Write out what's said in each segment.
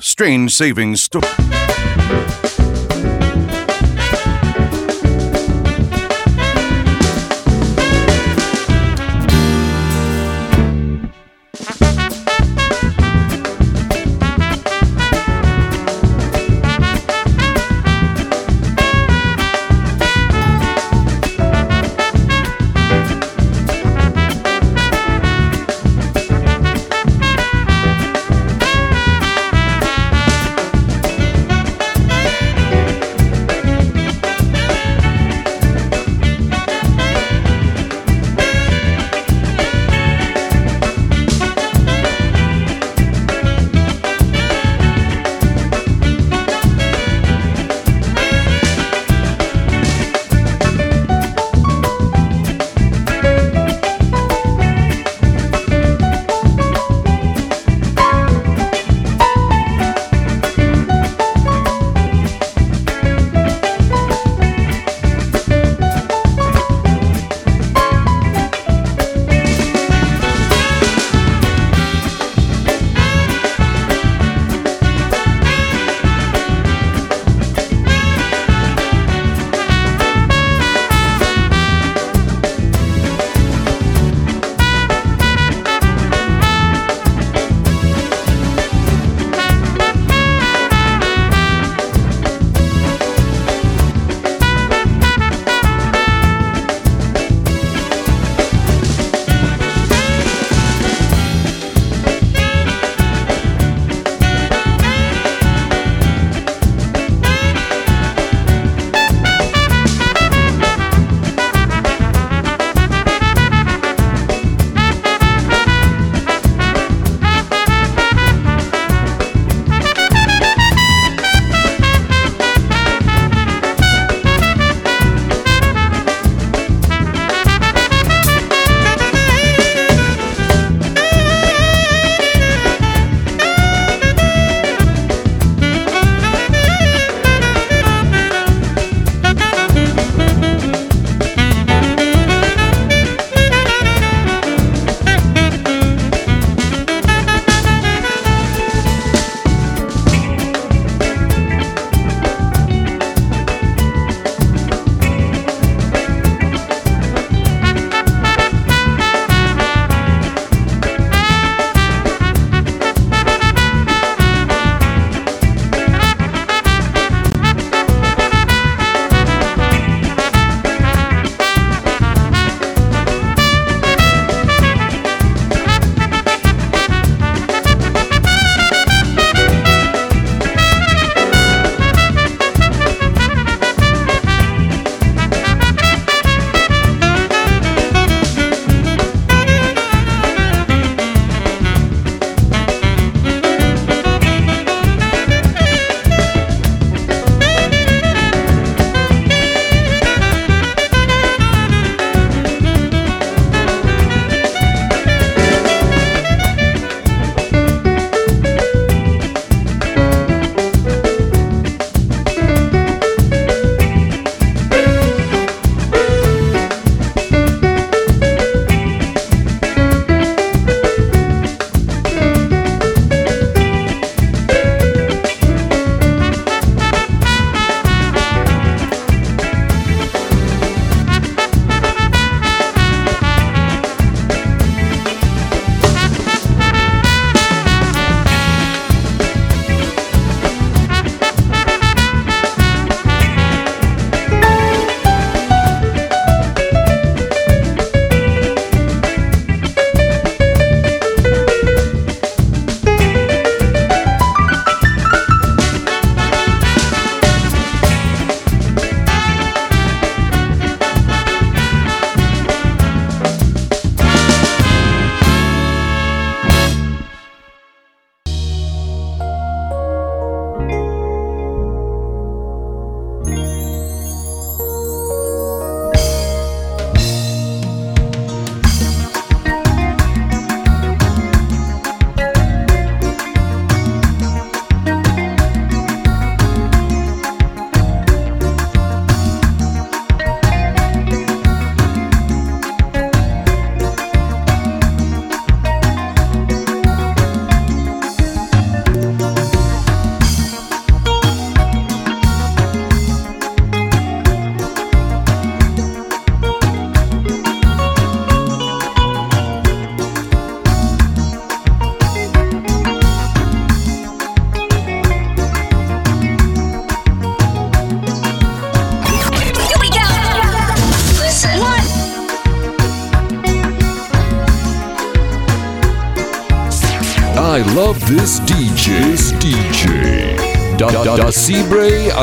Strange Savings Story.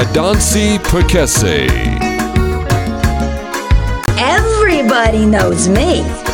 Adansi Perkese. Everybody knows me.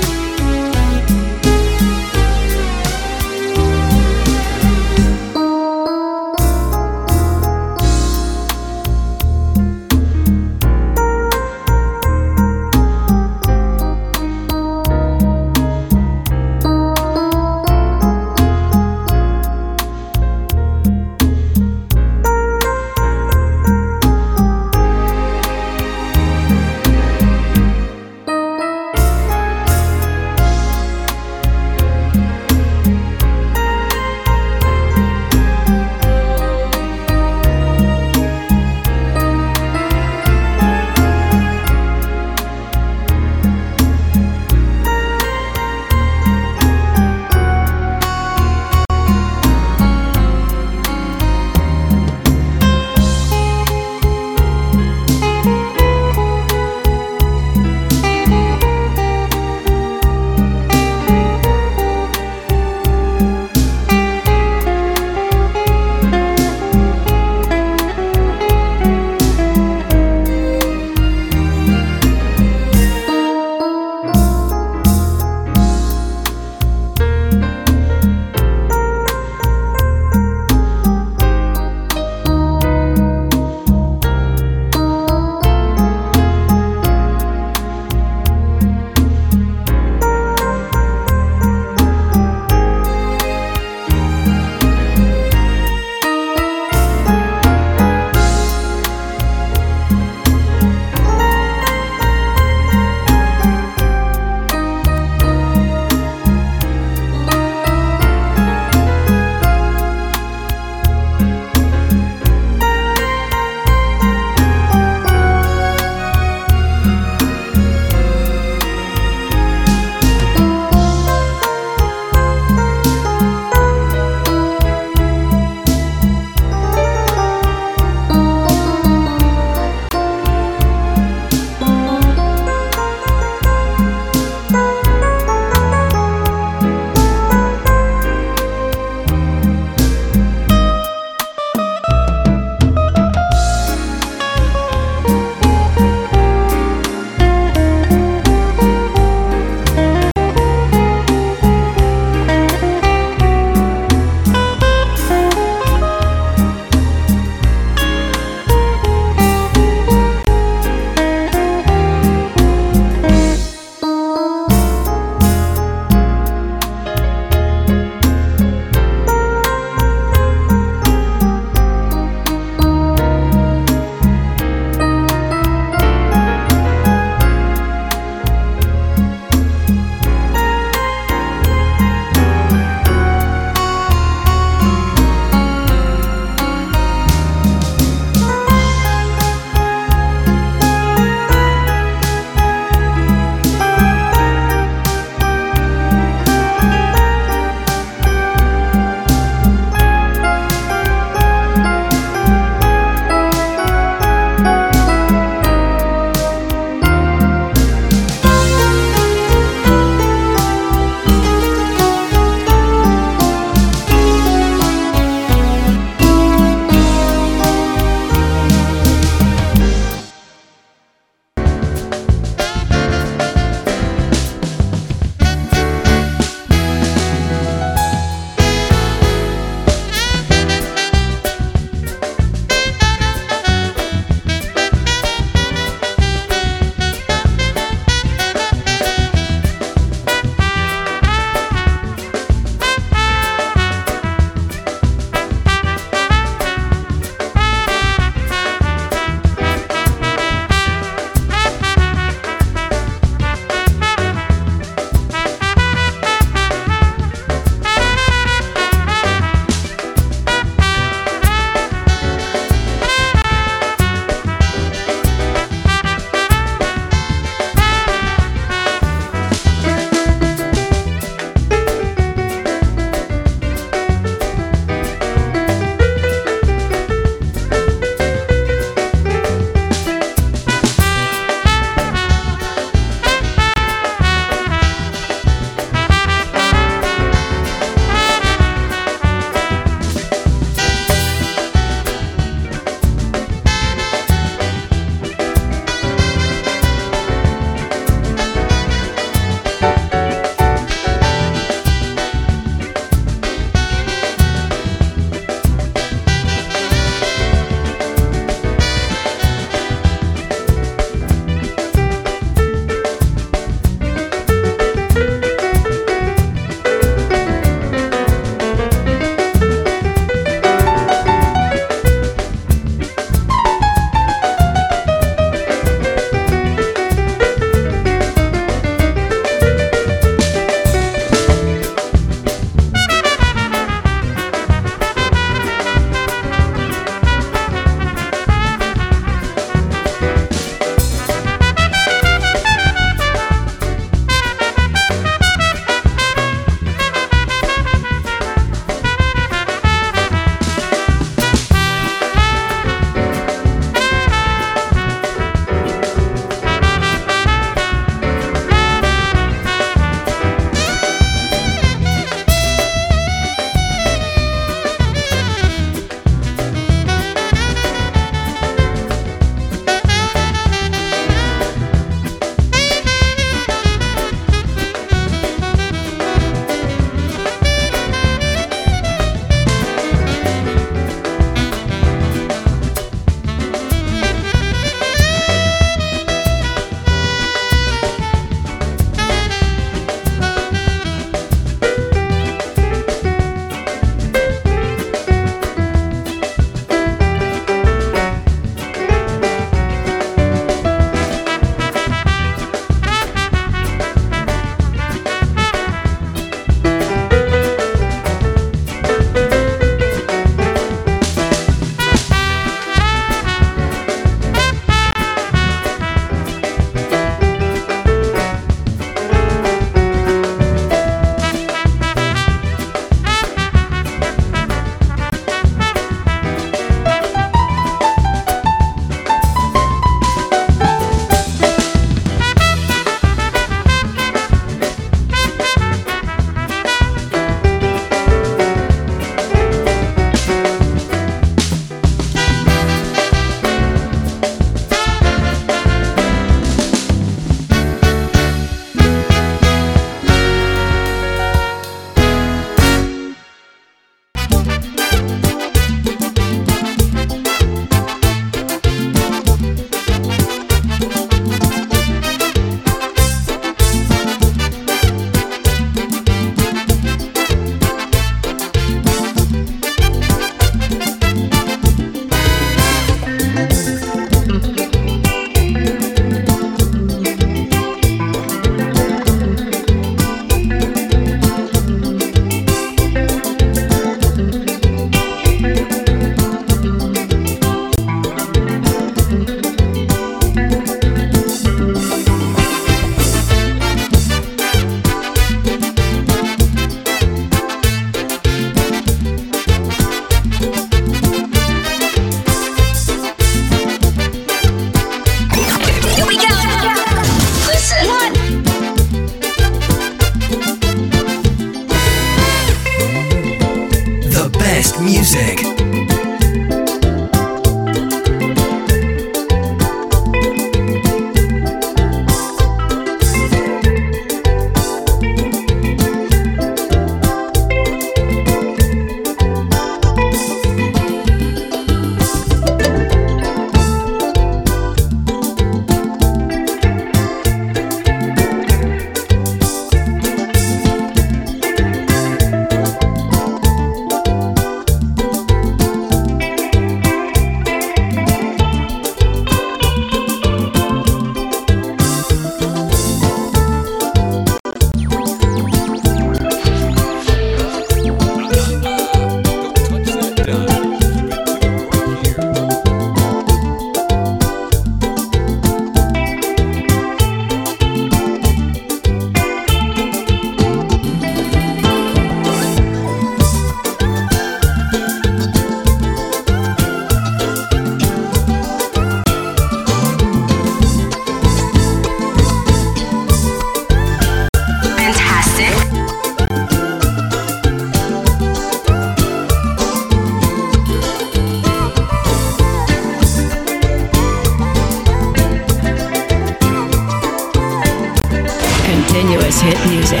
Hit music.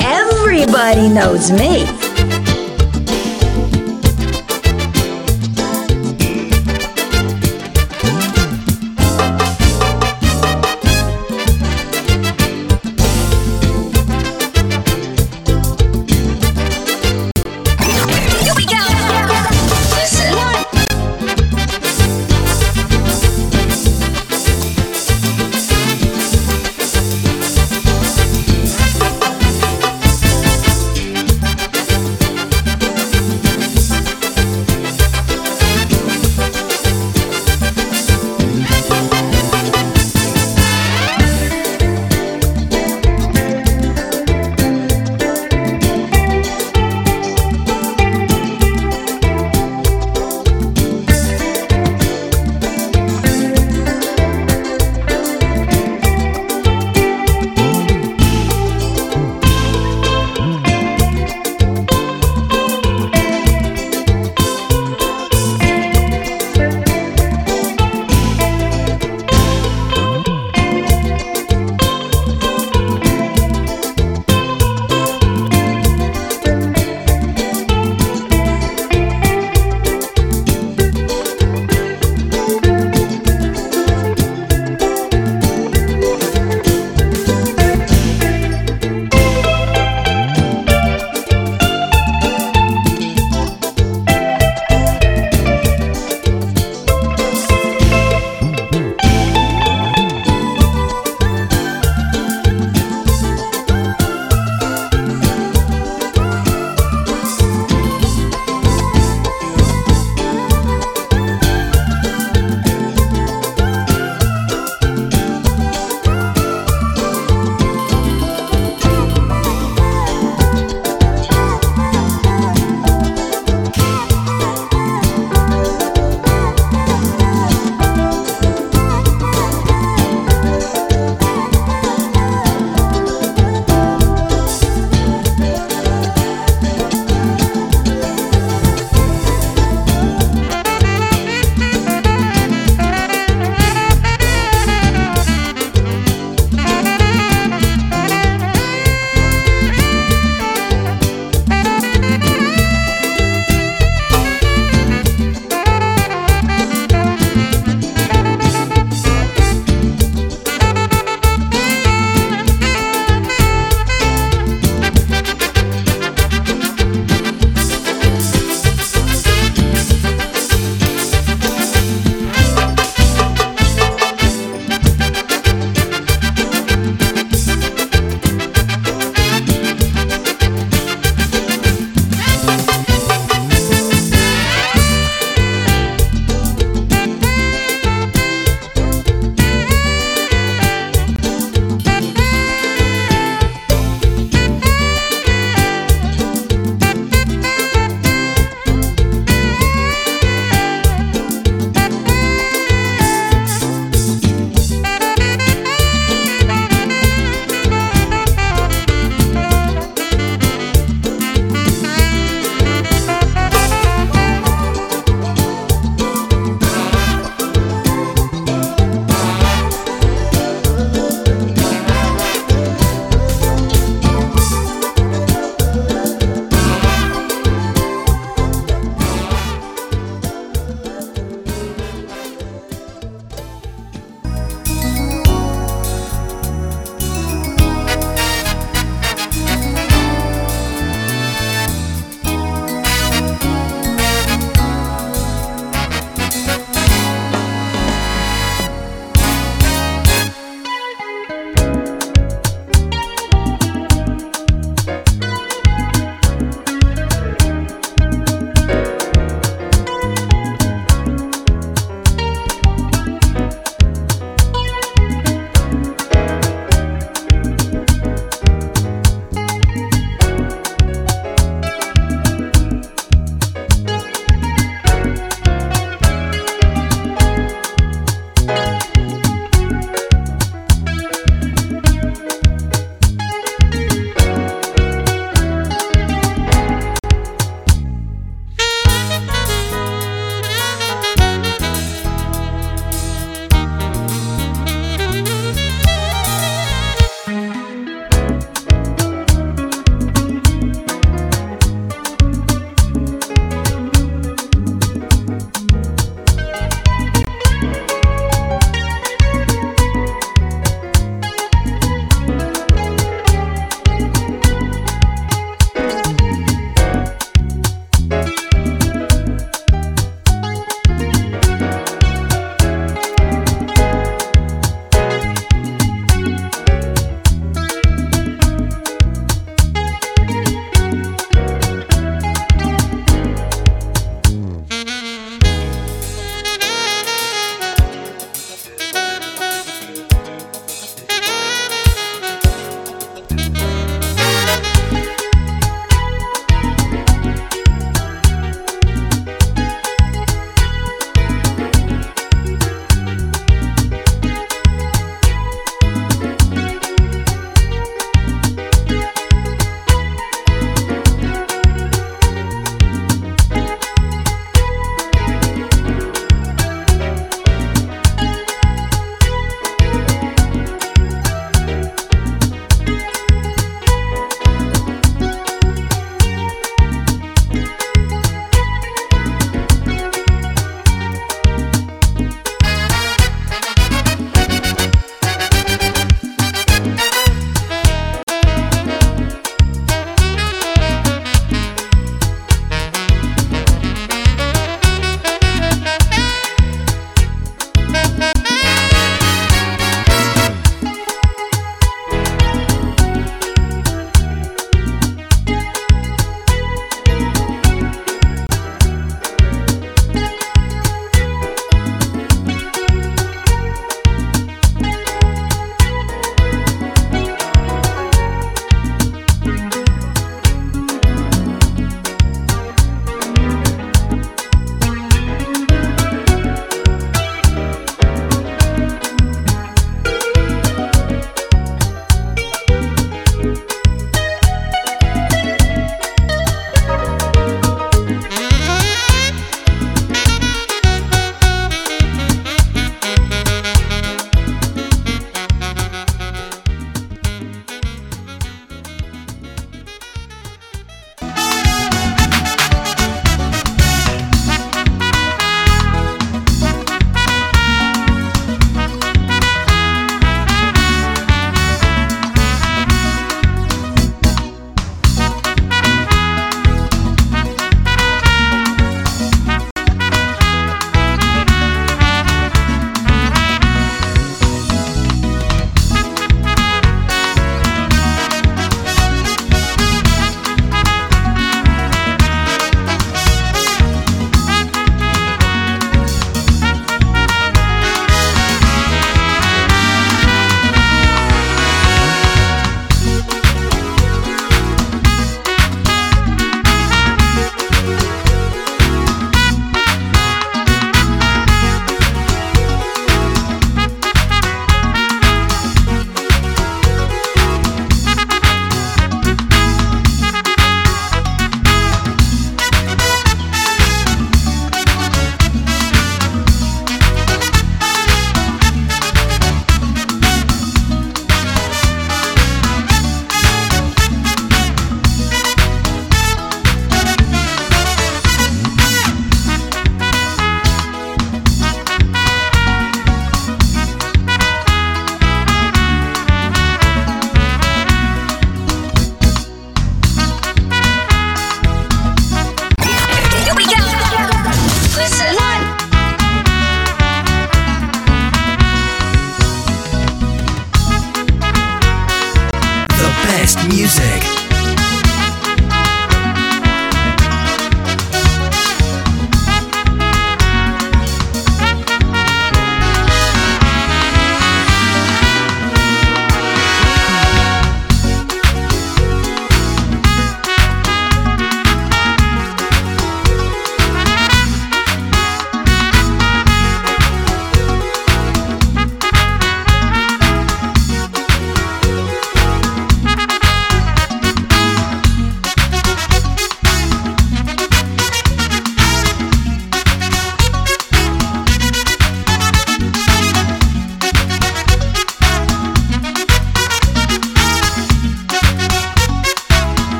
Everybody knows me.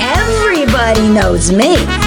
Everybody knows me.